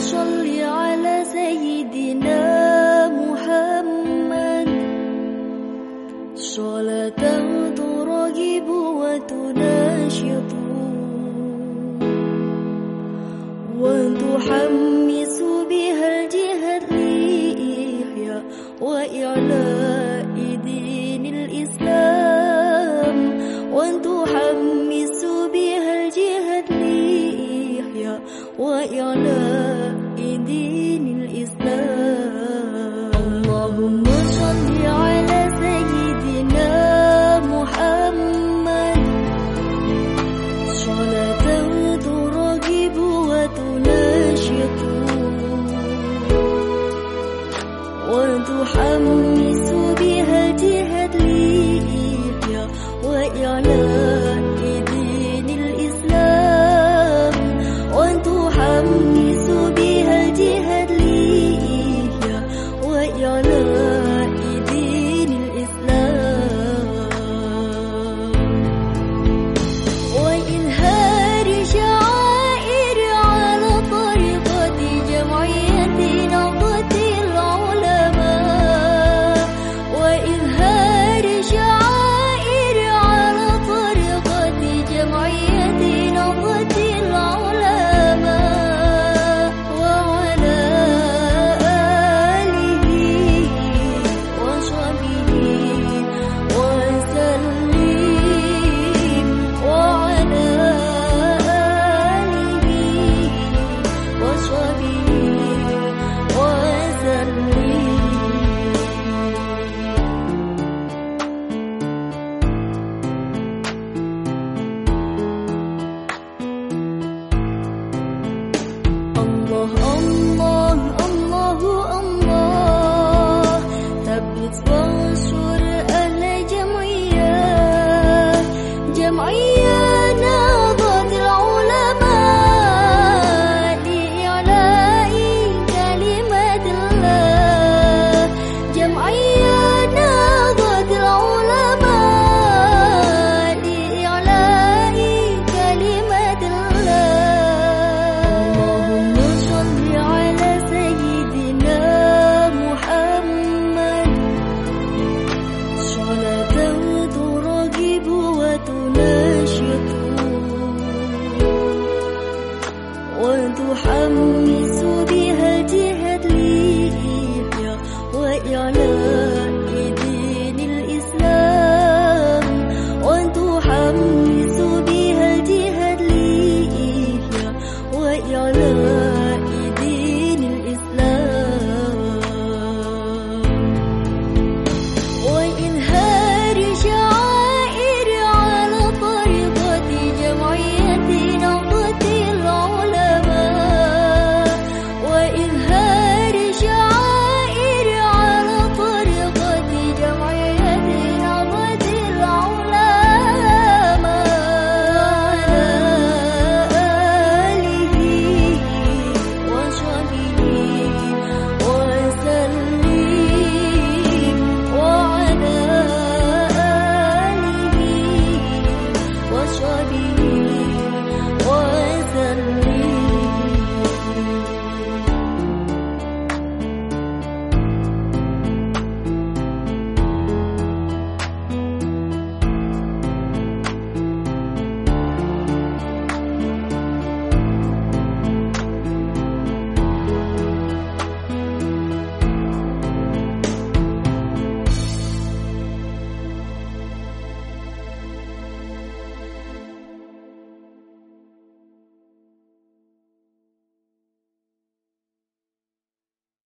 صل على سيدنا محمد. صلاة ترغب وتناشط. وتحمس بها الجهاد لإحياء وإعلاء وإعلاء دين الإسلام. اللهم صل على سيدنا محمد. صلاة ترغب وتناشط. وتحمس بها الجهاد لإحياء محمد